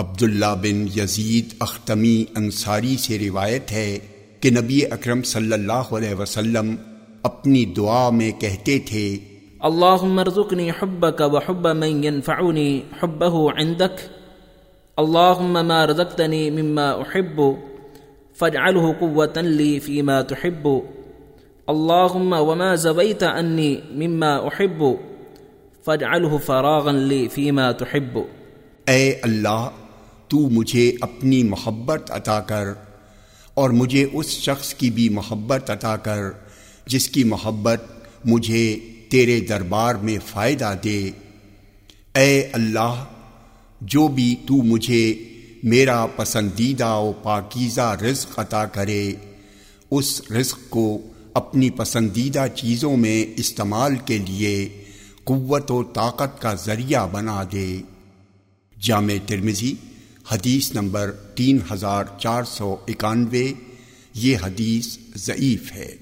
عبداللہ بن یزید اختمی انصاری سے روایت ہے کہ نبی اکرم صلی اللہ علیہ وسلم اپنی دعا میں کہتے تھے اللهم ارزقني حبك وحب من ينفعني حبه عندك اللهم ما رزقتني مما احب فاجعله قوة لي فيما تحب اللهم وما زويت عني مما احب فاجعله فراغا لي فيما تحب۔ اے اللہ تو مجھے اپنی محبت عطا کر اور مجھے اس شخص کی بھی محبت عطا کر جس کی محبت مجھے تیرے دربار میں فائدہ دے۔ اے اللہ، جو بھی تو مجھے میرا پسندیدہ و پاکیزہ رزق عطا کرے، اس رزق کو اپنی پسندیدہ چیزوں میں استعمال کے لیے قوت و طاقت کا ذریعہ بنا دے۔ جامع ترمزی حدیث نمبر تین ہزار چار سو اکانوے یہ حدیث ضعیف ہے۔